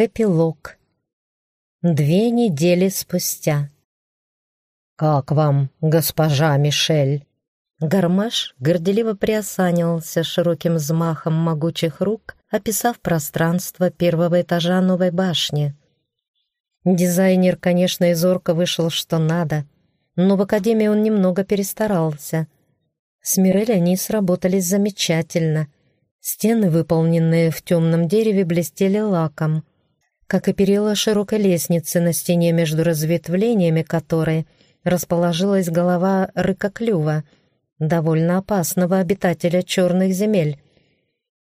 Эпилог. Две недели спустя. «Как вам, госпожа Мишель?» Гармаш горделиво приосанился широким взмахом могучих рук, описав пространство первого этажа новой башни. Дизайнер, конечно, из орка вышел что надо, но в академии он немного перестарался. С Мирель они сработались замечательно. Стены, выполненные в темном дереве, блестели лаком — как и перила широкой лестницы на стене между разветвлениями которой расположилась голова рыкоклюва, довольно опасного обитателя черных земель.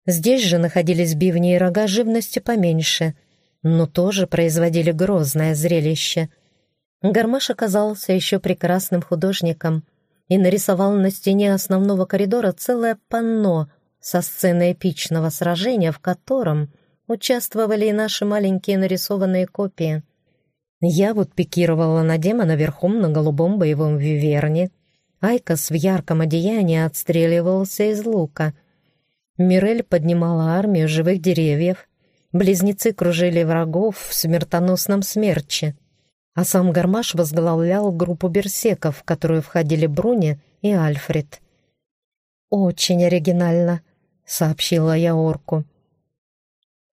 Здесь же находились бивни и рога живности поменьше, но тоже производили грозное зрелище. Гармаш оказался еще прекрасным художником и нарисовал на стене основного коридора целое панно со сценой эпичного сражения, в котором участвовали и наши маленькие нарисованные копии. Я вот пикировала на демона верхом на голубом боевом виверне. Айкос в ярком одеянии отстреливался из лука. Мирель поднимала армию живых деревьев. Близнецы кружили врагов в смертоносном смерче. А сам Гармаш возглавлял группу берсеков, в которую входили Бруни и Альфред. «Очень оригинально», — сообщила я орку.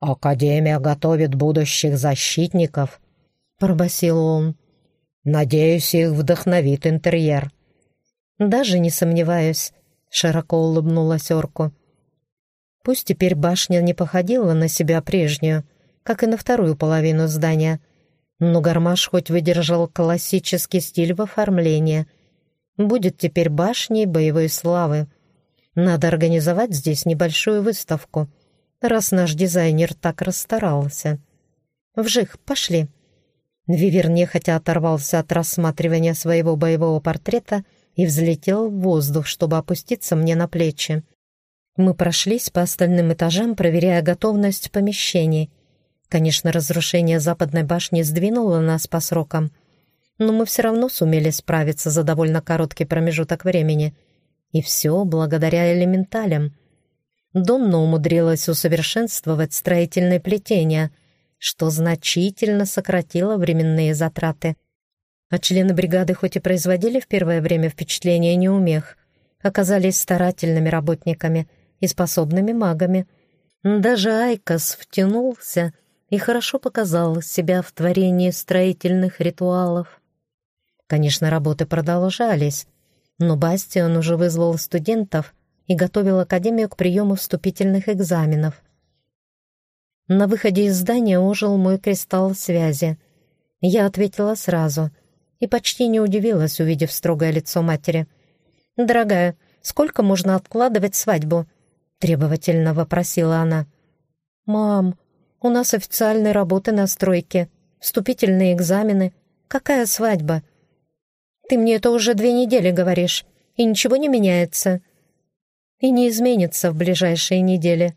«Академия готовит будущих защитников», — пробасил он. «Надеюсь, их вдохновит интерьер». «Даже не сомневаюсь», — широко улыбнулась орку. Пусть теперь башня не походила на себя прежнюю, как и на вторую половину здания, но гармаш хоть выдержал классический стиль в оформлении. Будет теперь башней боевой славы. Надо организовать здесь небольшую выставку — раз наш дизайнер так расстарался. «Вжих, пошли!» Вивер нехотя оторвался от рассматривания своего боевого портрета и взлетел в воздух, чтобы опуститься мне на плечи. Мы прошлись по остальным этажам, проверяя готовность помещений. Конечно, разрушение западной башни сдвинуло нас по срокам, но мы все равно сумели справиться за довольно короткий промежуток времени. И все благодаря элементалям — Донна умудрилась усовершенствовать строительное плетение, что значительно сократило временные затраты. А члены бригады хоть и производили в первое время впечатление неумех, оказались старательными работниками и способными магами. Даже Айкос втянулся и хорошо показал себя в творении строительных ритуалов. Конечно, работы продолжались, но Бастион уже вызвал студентов — и готовил Академию к приему вступительных экзаменов. На выходе из здания ожил мой кристалл связи. Я ответила сразу и почти не удивилась, увидев строгое лицо матери. «Дорогая, сколько можно откладывать свадьбу?» — требовательно вопросила она. «Мам, у нас официальные работы на стройке, вступительные экзамены. Какая свадьба?» «Ты мне это уже две недели говоришь, и ничего не меняется», и не изменится в ближайшие недели.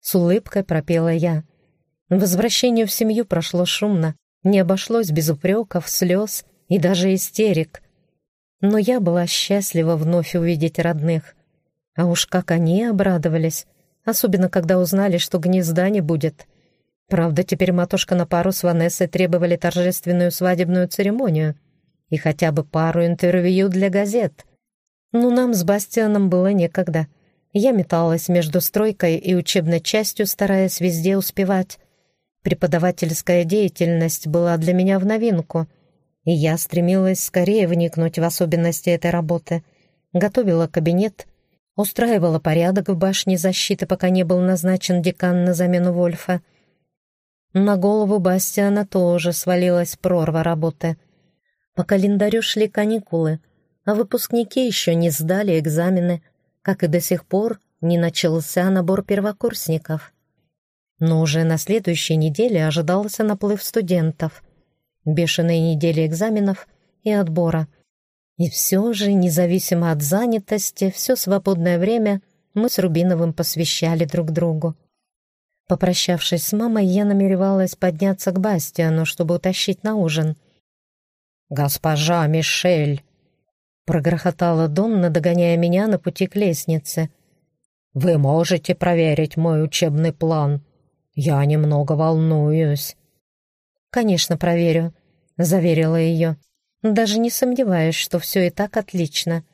С улыбкой пропела я. Возвращение в семью прошло шумно, не обошлось без упреков, слез и даже истерик. Но я была счастлива вновь увидеть родных. А уж как они обрадовались, особенно когда узнали, что гнезда не будет. Правда, теперь матушка на пару с Ванессой требовали торжественную свадебную церемонию и хотя бы пару интервью для газет — но нам с Бастианом было некогда. Я металась между стройкой и учебной частью, стараясь везде успевать. Преподавательская деятельность была для меня в новинку, и я стремилась скорее вникнуть в особенности этой работы. Готовила кабинет, устраивала порядок в башне защиты, пока не был назначен декан на замену Вольфа. На голову Бастиана тоже свалилась прорва работы. По календарю шли каникулы — а выпускники еще не сдали экзамены, как и до сих пор не начался набор первокурсников. Но уже на следующей неделе ожидался наплыв студентов, бешеные недели экзаменов и отбора. И все же, независимо от занятости, все свободное время мы с Рубиновым посвящали друг другу. Попрощавшись с мамой, я намеревалась подняться к Бастиану, чтобы утащить на ужин. «Госпожа Мишель!» Прогрохотала Донна, догоняя меня на пути к лестнице. «Вы можете проверить мой учебный план. «Я немного волнуюсь». «Конечно, проверю», — заверила ее. «Даже не сомневаюсь, что все и так отлично.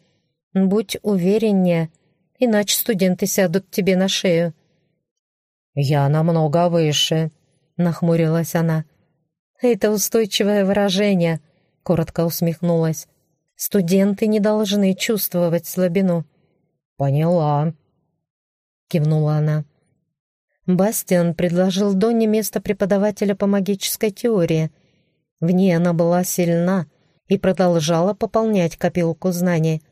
Будь увереннее, иначе студенты сядут тебе на шею». «Я намного выше», — нахмурилась она. «Это устойчивое выражение», — коротко усмехнулась. «Студенты не должны чувствовать слабину». «Поняла», — кивнула она. Бастиан предложил Донне место преподавателя по магической теории. В ней она была сильна и продолжала пополнять копилку знаний.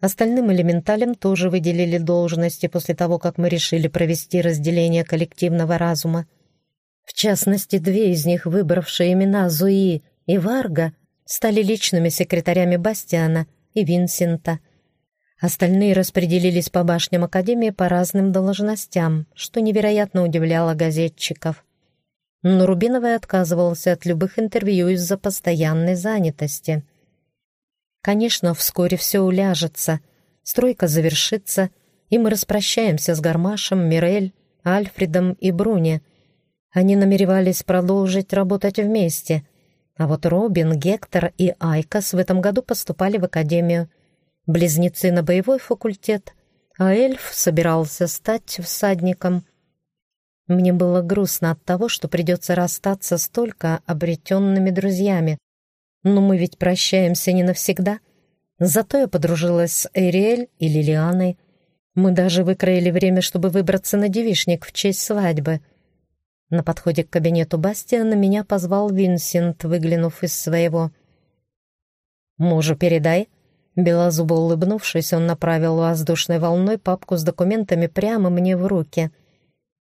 Остальным элементалям тоже выделили должности после того, как мы решили провести разделение коллективного разума. В частности, две из них, выбравшие имена Зуи и Варга, стали личными секретарями Бастиана и Винсента. Остальные распределились по башням Академии по разным должностям, что невероятно удивляло газетчиков. Но Рубиновый отказывался от любых интервью из-за постоянной занятости. Конечно, вскоре все уляжется, стройка завершится, и мы распрощаемся с Гармашем, Мирель, Альфредом и Бруни. Они намеревались продолжить работать вместе, а вот Робин, Гектор и Айкос в этом году поступали в академию. Близнецы на боевой факультет, а эльф собирался стать всадником. Мне было грустно от того, что придется расстаться с только обретенными друзьями, но мы ведь прощаемся не навсегда. Зато я подружилась с Эриэль и Лилианой. Мы даже выкроили время, чтобы выбраться на девишник в честь свадьбы. На подходе к кабинету Бастиана меня позвал Винсент, выглянув из своего. «Мужу передай». Белозубо улыбнувшись, он направил воздушной волной папку с документами прямо мне в руки.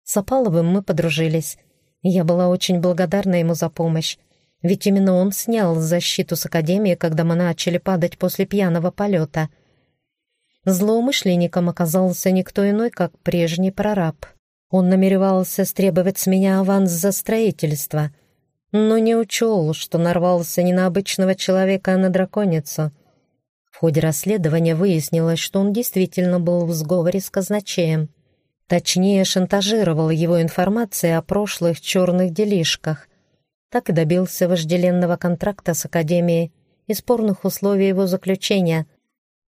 С Опаловым мы подружились. Я была очень благодарна ему за помощь. Ведь именно он снял защиту с Академии, когда мы начали падать после пьяного полета. Злоумышленником оказался никто иной, как прежний прораб. Он намеревался стребовать с меня аванс за строительство, но не учел, что нарвался не на обычного человека, а на драконицу. В ходе расследования выяснилось, что он действительно был в сговоре с казначеем. Точнее, шантажировал его информацией о прошлых черных делишках — так и добился вожделенного контракта с Академией и спорных условий его заключения.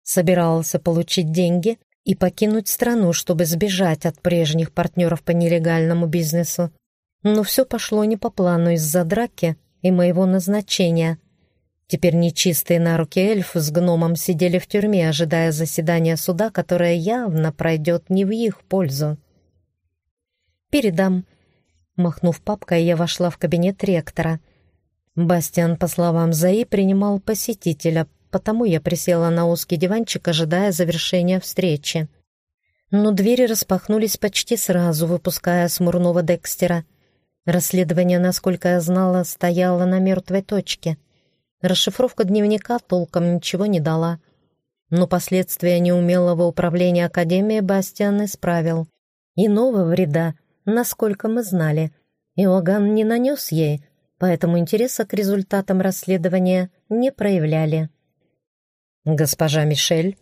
Собирался получить деньги и покинуть страну, чтобы сбежать от прежних партнеров по нелегальному бизнесу. Но все пошло не по плану из-за драки и моего назначения. Теперь нечистые на руки эльф с гномом сидели в тюрьме, ожидая заседания суда, которое явно пройдет не в их пользу. «Передам», Махнув папкой, я вошла в кабинет ректора. Бастиан, по словам Заи, принимал посетителя, потому я присела на узкий диванчик, ожидая завершения встречи. Но двери распахнулись почти сразу, выпуская смурного Декстера. Расследование, насколько я знала, стояло на мертвой точке. Расшифровка дневника толком ничего не дала. Но последствия неумелого управления Академией Бастиан исправил. Иного вреда насколько мы знали. Иоганн не нанес ей, поэтому интереса к результатам расследования не проявляли. «Госпожа Мишель»,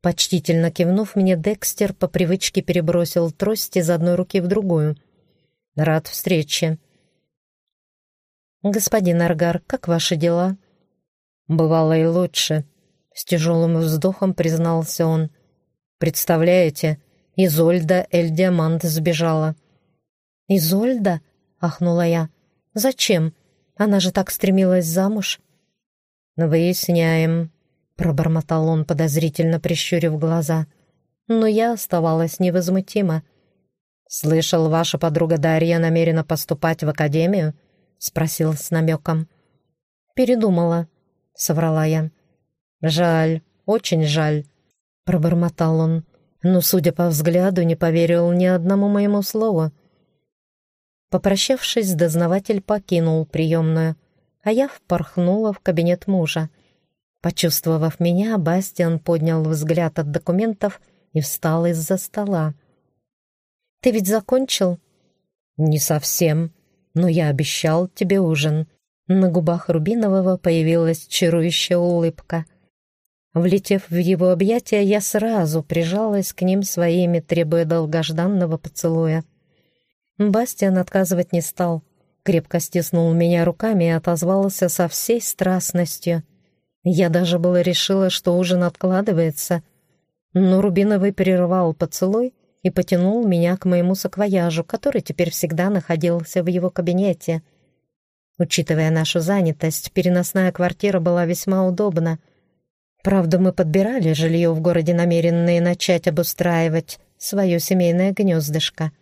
почтительно кивнув мне, Декстер по привычке перебросил трость из одной руки в другую. «Рад встрече». «Господин Аргар, как ваши дела?» «Бывало и лучше», — с тяжелым вздохом признался он. «Представляете, Изольда Эль Диамант сбежала. «Изольда?» — ахнула я. «Зачем? Она же так стремилась замуж». «Выясняем», — пробормотал он, подозрительно прищурив глаза. Но я оставалась невозмутима. «Слышал, ваша подруга Дарья намерена поступать в академию?» — спросил с намеком. «Передумала», — соврала я. «Жаль, очень жаль», — пробормотал он, но, судя по взгляду, не поверил ни одному моему слову. Попрощавшись, дознаватель покинул приемную, а я впорхнула в кабинет мужа. Почувствовав меня, Бастиан поднял взгляд от документов и встал из-за стола. «Ты ведь закончил?» «Не совсем, но я обещал тебе ужин». На губах Рубинового появилась чарующая улыбка. Влетев в его объятия, я сразу прижалась к ним своими, требуя долгожданного поцелуя. Бастиан отказывать не стал. Крепко стиснул меня руками и отозвался со всей страстностью. Я даже было решила, что ужин откладывается. Но Рубиновый прервал поцелуй и потянул меня к моему саквояжу, который теперь всегда находился в его кабинете. Учитывая нашу занятость, переносная квартира была весьма удобна. Правда, мы подбирали жилье в городе, намеренные начать обустраивать свое семейное гнездышко.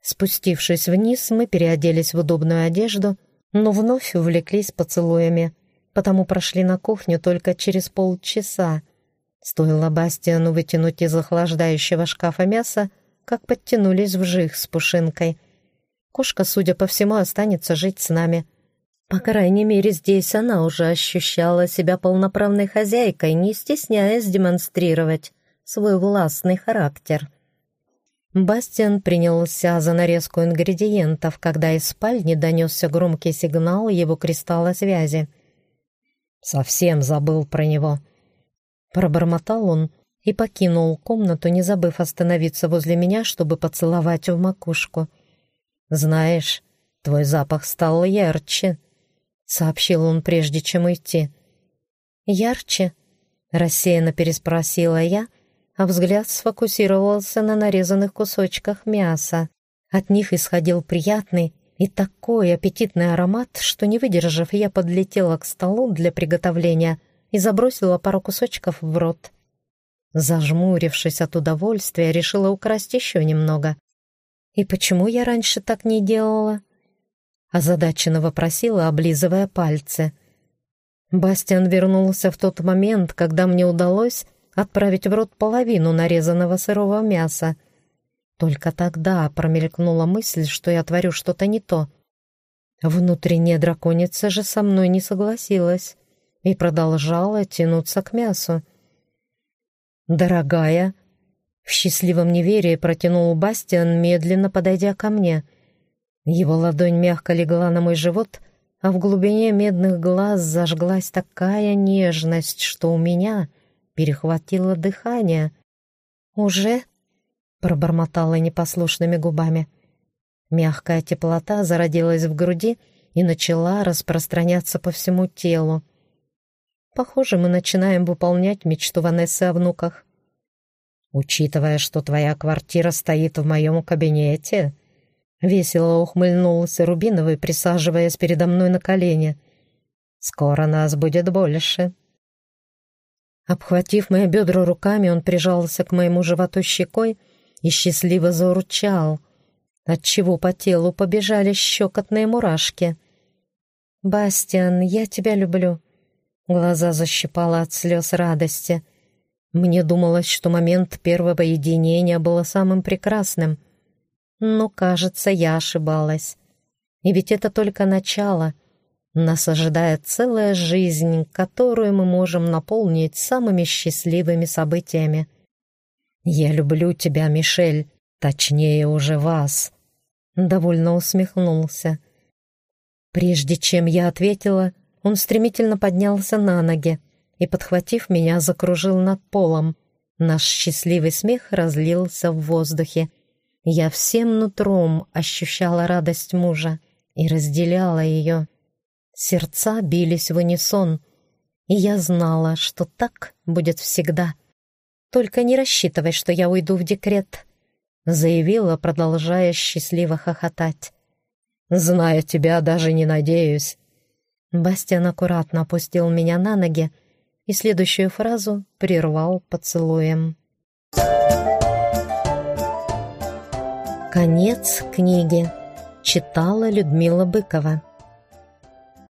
Спустившись вниз, мы переоделись в удобную одежду, но вновь увлеклись поцелуями, потому прошли на кухню только через полчаса. Стоило Бастиану вытянуть из охлаждающего шкафа мясо, как подтянулись вжих с пушинкой. Кошка, судя по всему, останется жить с нами. По крайней мере, здесь она уже ощущала себя полноправной хозяйкой, не стесняясь демонстрировать свой властный характер. Бастиан принялся за нарезку ингредиентов, когда из спальни донесся громкий сигнал его кристалла связи. «Совсем забыл про него», — пробормотал он, и покинул комнату, не забыв остановиться возле меня, чтобы поцеловать в макушку. «Знаешь, твой запах стал ярче», — сообщил он, прежде чем уйти. «Ярче?» — рассеянно переспросила я, а взгляд сфокусировался на нарезанных кусочках мяса. От них исходил приятный и такой аппетитный аромат, что, не выдержав, я подлетела к столу для приготовления и забросила пару кусочков в рот. Зажмурившись от удовольствия, решила украсть еще немного. «И почему я раньше так не делала?» Озадаченно вопросила, облизывая пальцы. Бастиан вернулся в тот момент, когда мне удалось отправить в рот половину нарезанного сырого мяса. Только тогда промелькнула мысль, что я творю что-то не то. Внутренняя драконица же со мной не согласилась и продолжала тянуться к мясу. «Дорогая!» В счастливом неверии протянул Бастиан, медленно подойдя ко мне. Его ладонь мягко легла на мой живот, а в глубине медных глаз зажглась такая нежность, что у меня перехватило дыхание. «Уже?» — пробормотала непослушными губами. Мягкая теплота зародилась в груди и начала распространяться по всему телу. Похоже, мы начинаем выполнять мечту Ванессы о внуках. Учитывая, что твоя квартира стоит в моем кабинете, весело ухмыльнулся Рубиновый, присаживаясь передо мной на колени. Скоро нас будет больше. Обхватив мои бедра руками, он прижался к моему животу щекой и счастливо заурчал, отчего по телу побежали щекотные мурашки. «Бастиан, я тебя люблю», Глаза защипала от слез радости. Мне думалось, что момент первого единения было самым прекрасным. Но, кажется, я ошибалась. И ведь это только начало. Нас ожидает целая жизнь, которую мы можем наполнить самыми счастливыми событиями. «Я люблю тебя, Мишель, точнее уже вас», — довольно усмехнулся. Прежде чем я ответила, он стремительно поднялся на ноги и, подхватив меня, закружил над полом. Наш счастливый смех разлился в воздухе. Я всем нутром ощущала радость мужа и разделяла ее. Сердца бились в унисон, и я знала, что так будет всегда. «Только не рассчитывай, что я уйду в декрет», — заявила, продолжая счастливо хохотать. «Зная тебя, даже не надеюсь», Бастиан аккуратно опустил меня на ноги и следующую фразу прервал поцелуем. Конец книги. Читала Людмила Быкова.